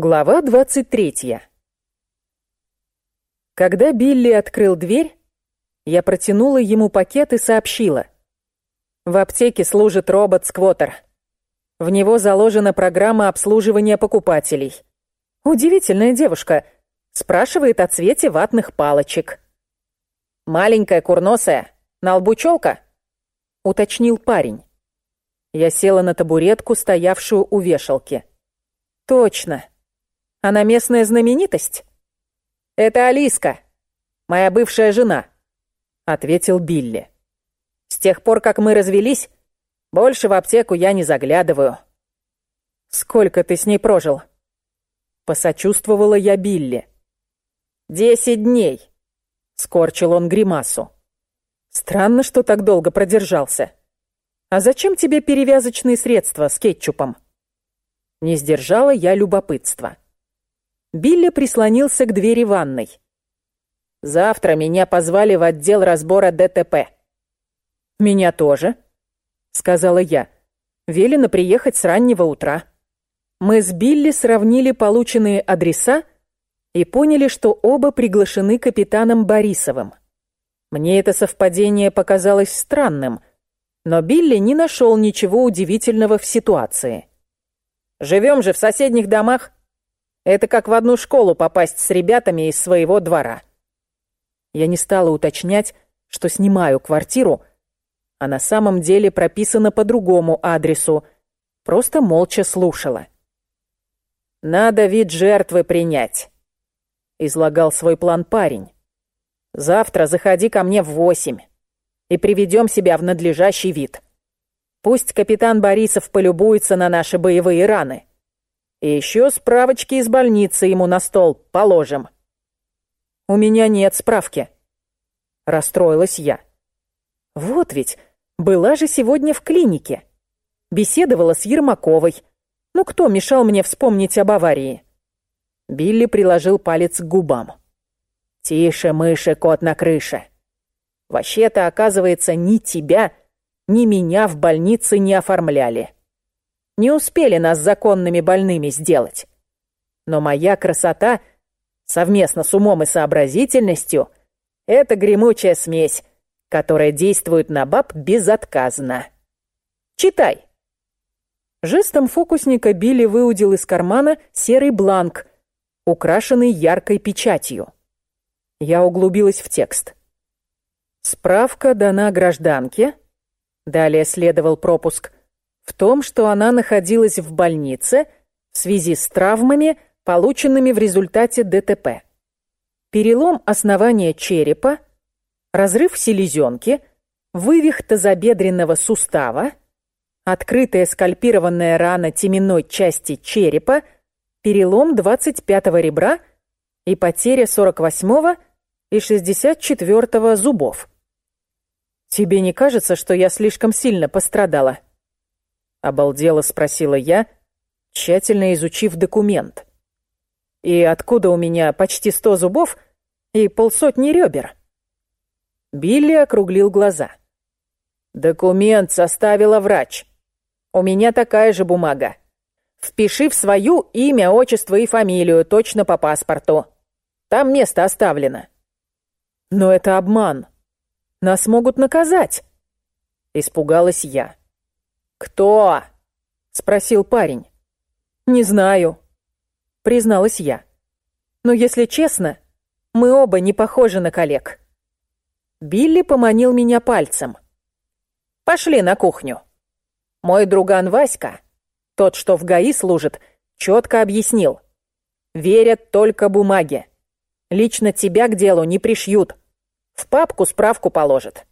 Глава 23. Когда Билли открыл дверь, я протянула ему пакет и сообщила. В аптеке служит робот-сквотер. В него заложена программа обслуживания покупателей. Удивительная девушка. Спрашивает о цвете ватных палочек. «Маленькая курносая, на лбу челка?» — уточнил парень. Я села на табуретку, стоявшую у вешалки. «Точно. Она местная знаменитость?» «Это Алиска, моя бывшая жена», — ответил Билли. «С тех пор, как мы развелись, больше в аптеку я не заглядываю». «Сколько ты с ней прожил?» Посочувствовала я Билли. «Десять дней», — скорчил он гримасу. «Странно, что так долго продержался. А зачем тебе перевязочные средства с кетчупом?» Не сдержала я любопытства. Билли прислонился к двери ванной. «Завтра меня позвали в отдел разбора ДТП». «Меня тоже», — сказала я. «Велено приехать с раннего утра». Мы с Билли сравнили полученные адреса и поняли, что оба приглашены капитаном Борисовым. Мне это совпадение показалось странным, но Билли не нашел ничего удивительного в ситуации. «Живем же в соседних домах», это как в одну школу попасть с ребятами из своего двора. Я не стала уточнять, что снимаю квартиру, а на самом деле прописана по другому адресу, просто молча слушала. «Надо вид жертвы принять», — излагал свой план парень. «Завтра заходи ко мне в восемь и приведем себя в надлежащий вид. Пусть капитан Борисов полюбуется на наши боевые раны. И еще справочки из больницы ему на стол положим. У меня нет справки. Расстроилась я. Вот ведь, была же сегодня в клинике. Беседовала с Ермаковой. Ну кто мешал мне вспомнить об аварии? Билли приложил палец к губам. «Тише, мыши, кот на крыше. Вообще-то, оказывается, ни тебя, ни меня в больнице не оформляли не успели нас законными больными сделать. Но моя красота, совместно с умом и сообразительностью, это гремучая смесь, которая действует на баб безотказно. Читай. Жестом фокусника Билли выудил из кармана серый бланк, украшенный яркой печатью. Я углубилась в текст. Справка дана гражданке. Далее следовал пропуск в том, что она находилась в больнице в связи с травмами, полученными в результате ДТП. Перелом основания черепа, разрыв селезенки, вывих тазобедренного сустава, открытая скальпированная рана теменной части черепа, перелом 25-го ребра и потеря 48-го и 64-го зубов. Тебе не кажется, что я слишком сильно пострадала? Обалдело спросила я, тщательно изучив документ. И откуда у меня почти сто зубов и полсотни ребер? Билли округлил глаза. Документ составила врач. У меня такая же бумага. Впиши в свою имя, отчество и фамилию точно по паспорту. Там место оставлено. Но это обман. Нас могут наказать. Испугалась я. «Кто?» — спросил парень. «Не знаю», — призналась я. «Но если честно, мы оба не похожи на коллег». Билли поманил меня пальцем. «Пошли на кухню. Мой друган Васька, тот, что в ГАИ служит, четко объяснил. Верят только бумаге. Лично тебя к делу не пришьют. В папку справку положат.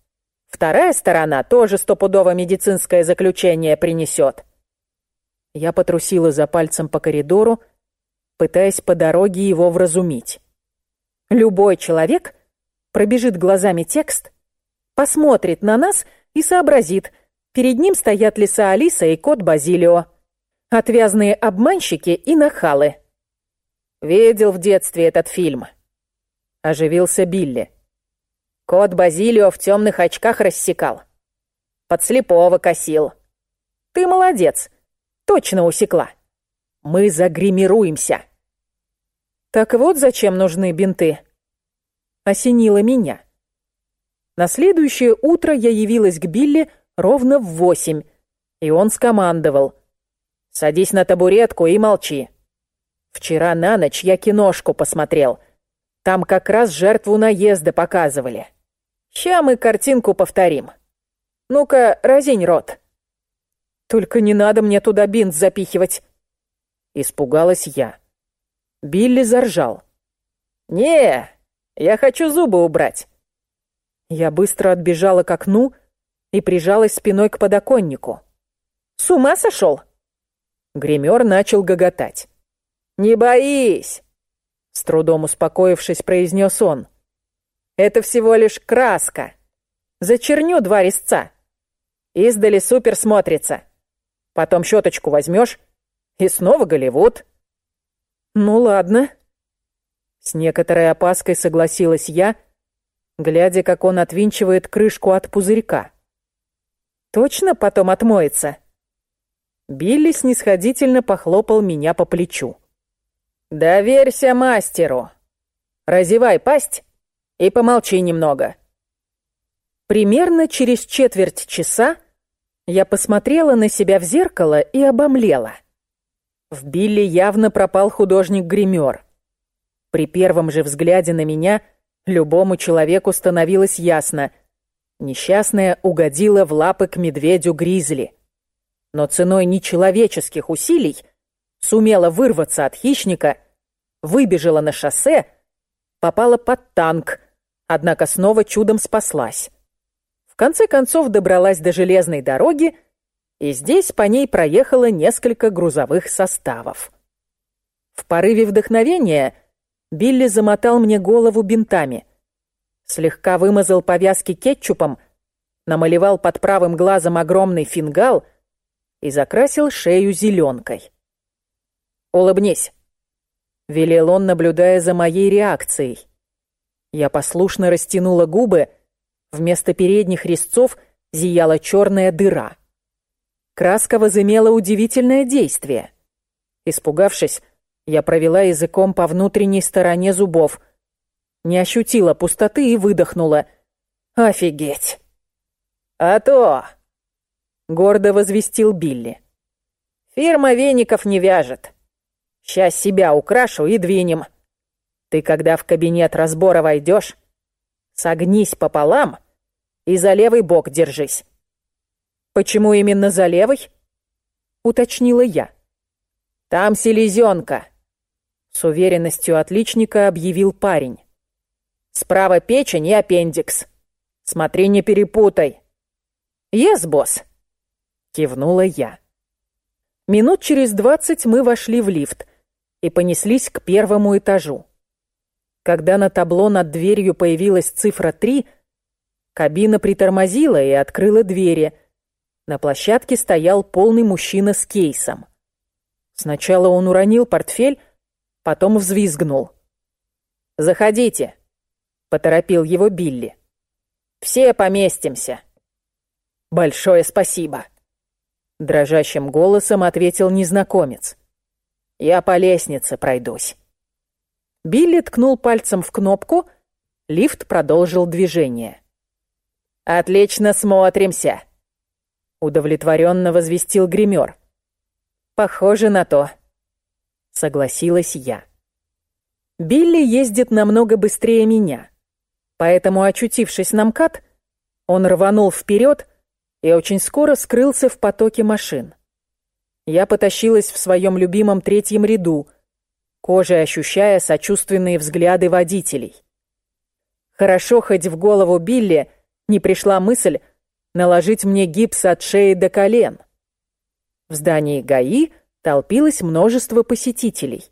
Вторая сторона тоже стопудово медицинское заключение принесет. Я потрусила за пальцем по коридору, пытаясь по дороге его вразумить. Любой человек пробежит глазами текст, посмотрит на нас и сообразит, перед ним стоят лиса Алиса и кот Базилио, отвязные обманщики и нахалы. Видел в детстве этот фильм. Оживился Билли. Кот Базилио в темных очках рассекал. Под слепого косил. Ты молодец. Точно усекла. Мы загримируемся. Так вот зачем нужны бинты. Осенило меня. На следующее утро я явилась к Билли ровно в восемь, и он скомандовал. «Садись на табуретку и молчи. Вчера на ночь я киношку посмотрел. Там как раз жертву наезда показывали. Ща мы картинку повторим. Ну-ка, разинь рот». «Только не надо мне туда бинт запихивать», — испугалась я. Билли заржал. «Не, я хочу зубы убрать». Я быстро отбежала к окну и прижалась спиной к подоконнику. «С ума сошел?» Гример начал гоготать. «Не боись!» С трудом успокоившись, произнес он. «Это всего лишь краска. Зачерню два резца. Издали супер смотрится. Потом щеточку возьмешь, и снова Голливуд». «Ну ладно». С некоторой опаской согласилась я, глядя, как он отвинчивает крышку от пузырька. «Точно потом отмоется?» Билли снисходительно похлопал меня по плечу. «Доверься мастеру. Разевай пасть и помолчи немного». Примерно через четверть часа я посмотрела на себя в зеркало и обомлела. В Билли явно пропал художник-гример. При первом же взгляде на меня любому человеку становилось ясно. Несчастная угодила в лапы к медведю-гризли. Но ценой нечеловеческих усилий сумела вырваться от хищника, выбежала на шоссе, попала под танк, однако снова чудом спаслась. В конце концов добралась до железной дороги и здесь по ней проехало несколько грузовых составов. В порыве вдохновения Билли замотал мне голову бинтами, слегка вымазал повязки кетчупом, намалевал под правым глазом огромный фингал и закрасил шею зеленкой. «Улыбнись», — велел он, наблюдая за моей реакцией. Я послушно растянула губы, вместо передних резцов зияла черная дыра — Краска возымела удивительное действие. Испугавшись, я провела языком по внутренней стороне зубов, не ощутила пустоты и выдохнула. «Офигеть!» «А то!» — гордо возвестил Билли. «Фирма веников не вяжет. Сейчас себя украшу и двинем. Ты, когда в кабинет разбора войдешь, согнись пополам и за левый бок держись. «Почему именно за левой?» — уточнила я. «Там селезенка», — с уверенностью отличника объявил парень. «Справа печень и аппендикс. Смотри, не перепутай». «Ес, босс», — кивнула я. Минут через двадцать мы вошли в лифт и понеслись к первому этажу. Когда на табло над дверью появилась цифра три, кабина притормозила и открыла двери — на площадке стоял полный мужчина с кейсом. Сначала он уронил портфель, потом взвизгнул. «Заходите», — поторопил его Билли. «Все поместимся». «Большое спасибо», — дрожащим голосом ответил незнакомец. «Я по лестнице пройдусь». Билли ткнул пальцем в кнопку, лифт продолжил движение. «Отлично смотримся», удовлетворенно возвестил гример. Похоже на то, согласилась я. Билли ездит намного быстрее меня, поэтому, очутившись на МКАД, он рванул вперед и очень скоро скрылся в потоке машин. Я потащилась в своем любимом третьем ряду, кожей ощущая сочувственные взгляды водителей. Хорошо хоть в голову Билли не пришла мысль, наложить мне гипс от шеи до колен. В здании ГАИ толпилось множество посетителей.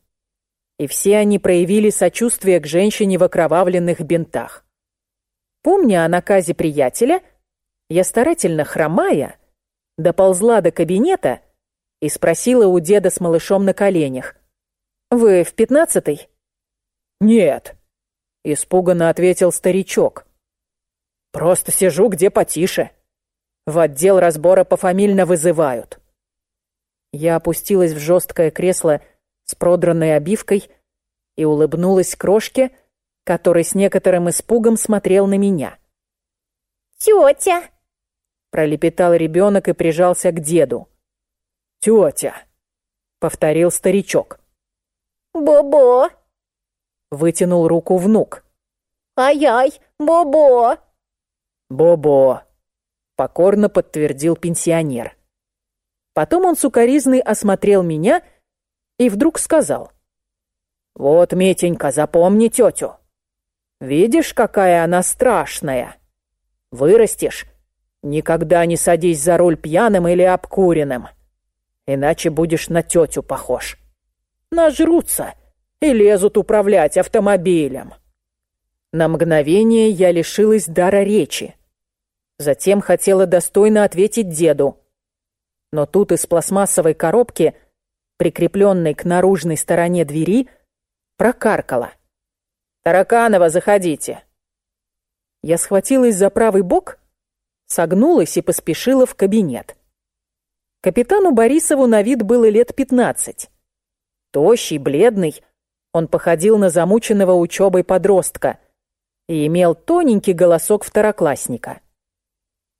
И все они проявили сочувствие к женщине в окровавленных бинтах. Помня о наказе приятеля, я старательно хромая, доползла до кабинета и спросила у деда с малышом на коленях. «Вы в пятнадцатый?» «Нет», — испуганно ответил старичок. «Просто сижу где потише». В отдел разбора пофамильно вызывают. Я опустилась в жесткое кресло с продранной обивкой и улыбнулась крошке, который с некоторым испугом смотрел на меня. «Тетя!» — пролепетал ребенок и прижался к деду. «Тетя!» — повторил старичок. «Бобо!» — вытянул руку внук. «Ай-ай, Бобо!» «Бобо!» — покорно подтвердил пенсионер. Потом он сукоризный осмотрел меня и вдруг сказал. «Вот, Митенька, запомни тетю. Видишь, какая она страшная? Вырастешь, никогда не садись за руль пьяным или обкуренным, иначе будешь на тетю похож. Нажрутся и лезут управлять автомобилем». На мгновение я лишилась дара речи. Затем хотела достойно ответить деду. Но тут из пластмассовой коробки, прикрепленной к наружной стороне двери, прокаркала. «Тараканова, заходите!» Я схватилась за правый бок, согнулась и поспешила в кабинет. Капитану Борисову на вид было лет пятнадцать. Тощий, бледный, он походил на замученного учебой подростка и имел тоненький голосок второклассника.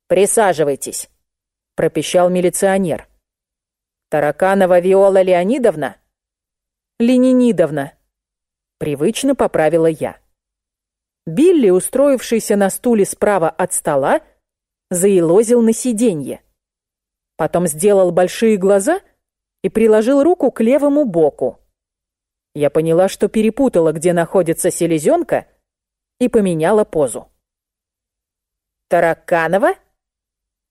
«Присаживайтесь», — пропищал милиционер. «Тараканова Виола Леонидовна?» «Ленинидовна», — привычно поправила я. Билли, устроившийся на стуле справа от стола, заилозил на сиденье. Потом сделал большие глаза и приложил руку к левому боку. Я поняла, что перепутала, где находится селезенка, и поменяла позу. «Тараканова?»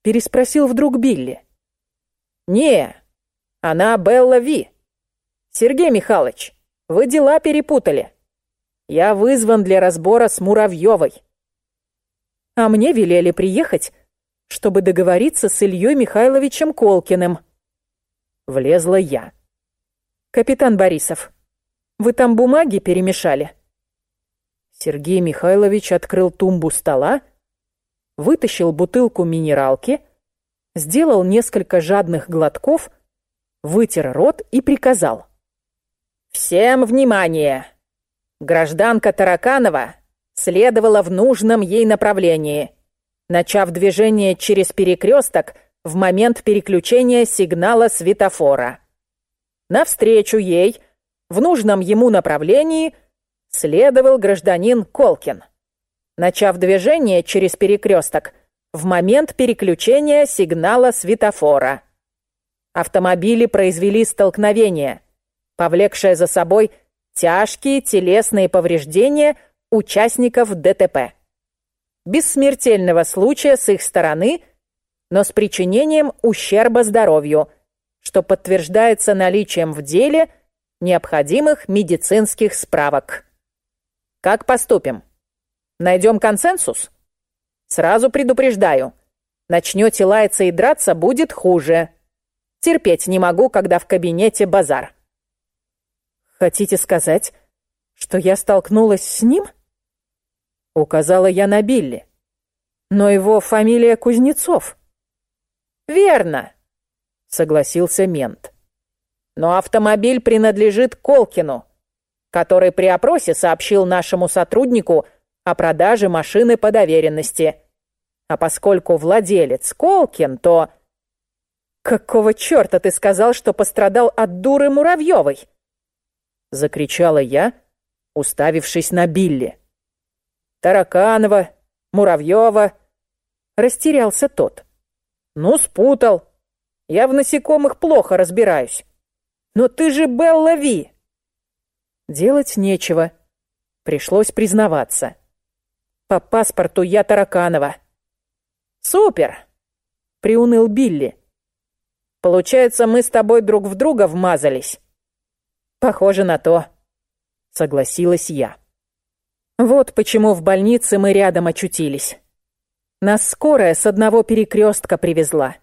переспросил вдруг Билли. «Не, она Белла Ви. Сергей Михайлович, вы дела перепутали. Я вызван для разбора с Муравьевой». А мне велели приехать, чтобы договориться с Ильей Михайловичем Колкиным. Влезла я. «Капитан Борисов, вы там бумаги перемешали?» Сергей Михайлович открыл тумбу стола, вытащил бутылку минералки, сделал несколько жадных глотков, вытер рот и приказал. «Всем внимание! Гражданка Тараканова следовала в нужном ей направлении, начав движение через перекресток в момент переключения сигнала светофора. Навстречу ей, в нужном ему направлении, следовал гражданин Колкин начав движение через перекресток в момент переключения сигнала светофора. Автомобили произвели столкновение, повлекшее за собой тяжкие телесные повреждения участников ДТП. Без смертельного случая с их стороны, но с причинением ущерба здоровью, что подтверждается наличием в деле необходимых медицинских справок. Как поступим? Найдем консенсус? Сразу предупреждаю. Начнете лаяться и драться, будет хуже. Терпеть не могу, когда в кабинете базар. Хотите сказать, что я столкнулась с ним? Указала я на Билли. Но его фамилия Кузнецов. Верно, согласился мент. Но автомобиль принадлежит Колкину, который при опросе сообщил нашему сотруднику, о продаже машины по доверенности. А поскольку владелец Колкин, то... «Какого черта ты сказал, что пострадал от дуры Муравьевой?» Закричала я, уставившись на Билли. «Тараканова, Муравьева...» Растерялся тот. «Ну, спутал. Я в насекомых плохо разбираюсь. Но ты же Белла Ви!» Делать нечего. Пришлось признаваться. По паспорту я Тараканова. Супер! Приуныл Билли. Получается, мы с тобой друг в друга вмазались. Похоже на то. Согласилась я. Вот почему в больнице мы рядом очутились. Нас скорая с одного перекрестка привезла.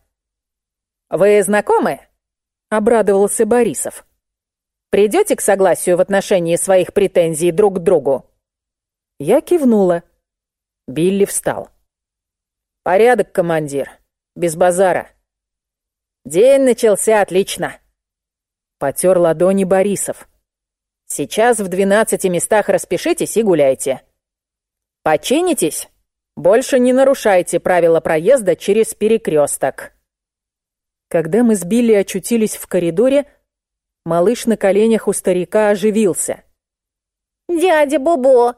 «Вы знакомы?» — обрадовался Борисов. «Придете к согласию в отношении своих претензий друг к другу?» Я кивнула. Билли встал. «Порядок, командир. Без базара». «День начался отлично». Потер ладони Борисов. Сейчас в двенадцати местах распишитесь и гуляйте. Починитесь, больше не нарушайте правила проезда через перекресток. Когда мы с Билли очутились в коридоре, малыш на коленях у старика оживился. «Дядя Бобо!»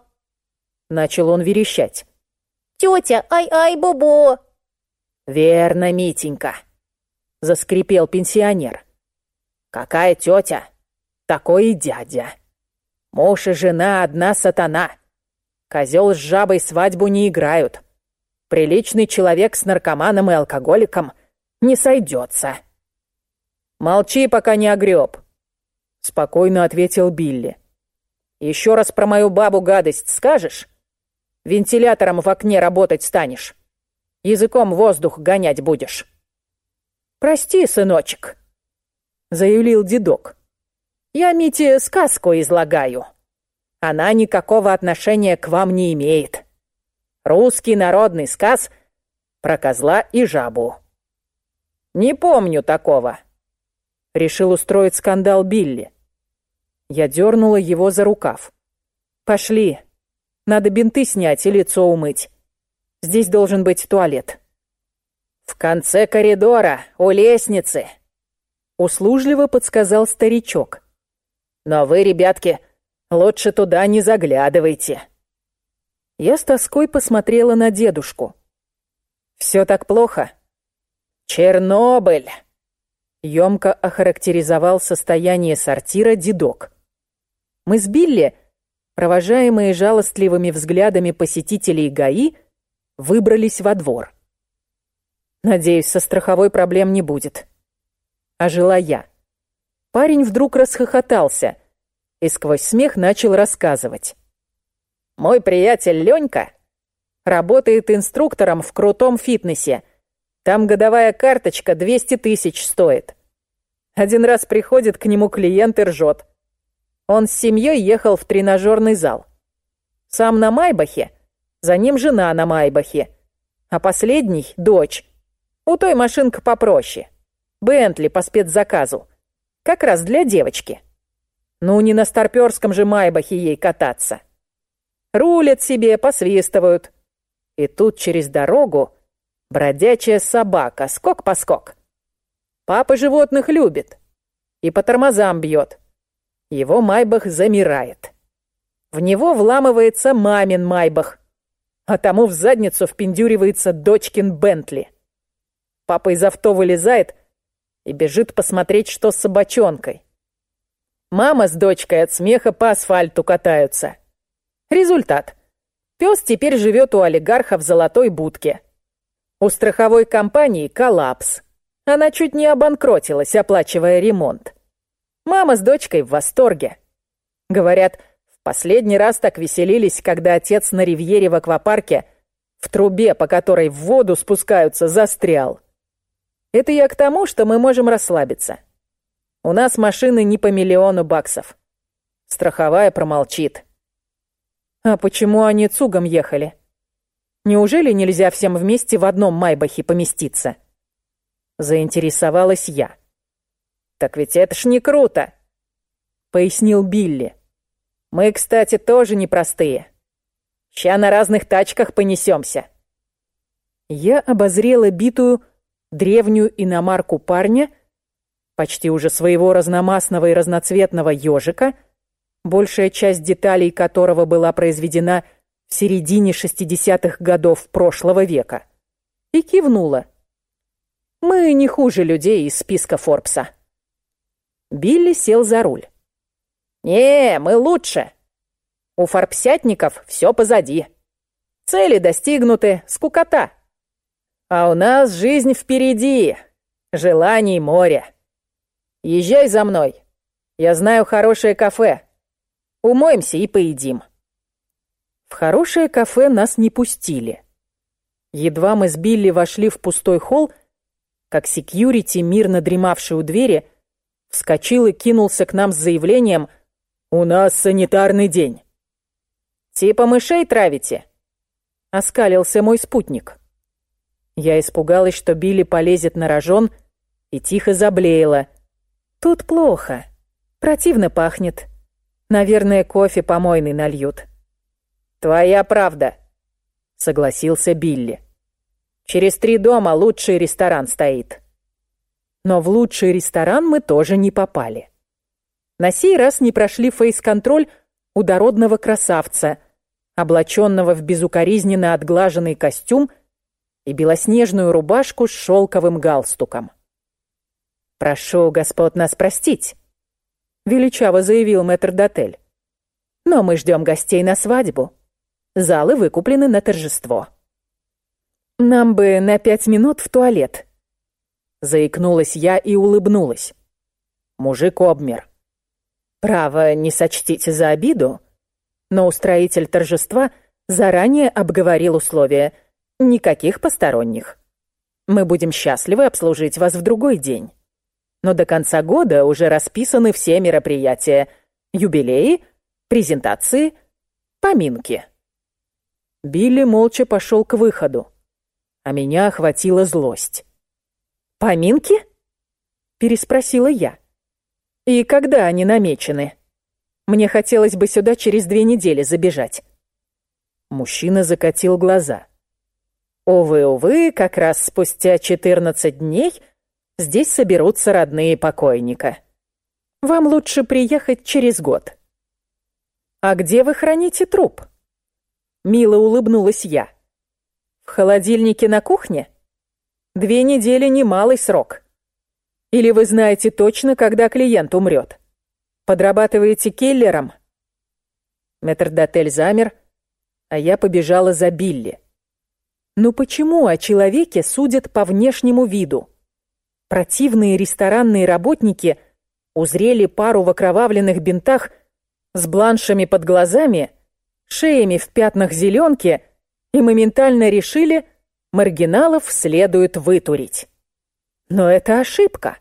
Начал он верещать. «Тетя, ай-ай, Бобо!» «Верно, Митенька!» Заскрипел пенсионер. «Какая тетя, такой и дядя. Муж и жена одна сатана. Козел с жабой свадьбу не играют. Приличный человек с наркоманом и алкоголиком не сойдется». «Молчи, пока не огреб», — спокойно ответил Билли. «Еще раз про мою бабу гадость скажешь? Вентилятором в окне работать станешь. Языком воздух гонять будешь». «Прости, сыночек», — заявил дедок. «Я Мите сказку излагаю. Она никакого отношения к вам не имеет. Русский народный сказ про козла и жабу». «Не помню такого», — решил устроить скандал Билли. Я дернула его за рукав. «Пошли. Надо бинты снять и лицо умыть. Здесь должен быть туалет». «В конце коридора, у лестницы», — услужливо подсказал старичок. «Но вы, ребятки, лучше туда не заглядывайте». Я с тоской посмотрела на дедушку. «Все так плохо?» «Чернобыль!» Ёмко охарактеризовал состояние сортира дедок. Мы с Билли, провожаемые жалостливыми взглядами посетителей ГАИ, выбрались во двор. Надеюсь, со страховой проблем не будет. Ожила я. Парень вдруг расхохотался и сквозь смех начал рассказывать. Мой приятель Ленька работает инструктором в крутом фитнесе. Там годовая карточка 200 тысяч стоит. Один раз приходит к нему клиент и ржет. Он с семьей ехал в тренажерный зал. Сам на Майбахе, за ним жена на Майбахе, а последний — дочь. У той машинка попроще. Бентли по спецзаказу. Как раз для девочки. Ну, не на старпёрском же Майбахе ей кататься. Рулят себе, посвистывают. И тут через дорогу бродячая собака, скок-поскок. Папа животных любит. И по тормозам бьет. Его Майбах замирает. В него вламывается мамин Майбах, а тому в задницу впендюривается дочкин Бентли. Папа из авто вылезает и бежит посмотреть, что с собачонкой. Мама с дочкой от смеха по асфальту катаются. Результат. Пес теперь живет у олигарха в золотой будке. У страховой компании коллапс. Она чуть не обанкротилась, оплачивая ремонт. Мама с дочкой в восторге. Говорят, в последний раз так веселились, когда отец на ривьере в аквапарке в трубе, по которой в воду спускаются, застрял. Это я к тому, что мы можем расслабиться. У нас машины не по миллиону баксов. Страховая промолчит. А почему они цугом ехали? Неужели нельзя всем вместе в одном Майбахе поместиться? Заинтересовалась я. Так ведь это ж не круто, пояснил Билли. Мы, кстати, тоже непростые. Ща на разных тачках понесемся. Я обозрела битую древнюю иномарку парня, почти уже своего разномастного и разноцветного ежика, большая часть деталей которого была произведена в середине 60-х годов прошлого века, и кивнула. «Мы не хуже людей из списка Форбса». Билли сел за руль. «Не, мы лучше. У форбсятников все позади. Цели достигнуты, скукота». А у нас жизнь впереди, желаний море. Езжай за мной. Я знаю хорошее кафе. Умоемся и поедим. В хорошее кафе нас не пустили. Едва мы с Билли вошли в пустой холл, как секьюрити, мирно дремавший у двери, вскочил и кинулся к нам с заявлением «У нас санитарный день». «Типа мышей травите?» — оскалился мой спутник. Я испугалась, что Билли полезет на рожон, и тихо заблеяла. «Тут плохо. Противно пахнет. Наверное, кофе помойный нальют. Твоя правда, согласился Билли. Через три дома лучший ресторан стоит. Но в лучший ресторан мы тоже не попали. На сей раз не прошли фейс-контроль у дородного красавца, облаченного в безукоризненно отглаженный костюм и белоснежную рубашку с шелковым галстуком. «Прошу господ нас простить», — величаво заявил мэтр-дотель. «Но мы ждем гостей на свадьбу. Залы выкуплены на торжество». «Нам бы на пять минут в туалет», — заикнулась я и улыбнулась. Мужик обмер. «Право, не сочтите за обиду, но устроитель торжества заранее обговорил условия. Никаких посторонних. Мы будем счастливы обслужить вас в другой день. Но до конца года уже расписаны все мероприятия. Юбилеи, презентации, поминки». Билли молча пошел к выходу а меня охватила злость. «Поминки?» — переспросила я. «И когда они намечены? Мне хотелось бы сюда через две недели забежать». Мужчина закатил глаза. «Увы, увы, как раз спустя четырнадцать дней здесь соберутся родные покойника. Вам лучше приехать через год». «А где вы храните труп?» Мило улыбнулась я. В холодильнике на кухне? Две недели — немалый срок. Или вы знаете точно, когда клиент умрет? Подрабатываете киллером? Метрдотель замер, а я побежала за Билли. Ну почему о человеке судят по внешнему виду? Противные ресторанные работники узрели пару в окровавленных бинтах с бланшами под глазами, шеями в пятнах зеленки — и моментально решили, маргиналов следует вытурить. Но это ошибка.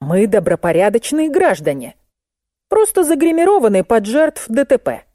Мы добропорядочные граждане, просто загримированы под жертв ДТП.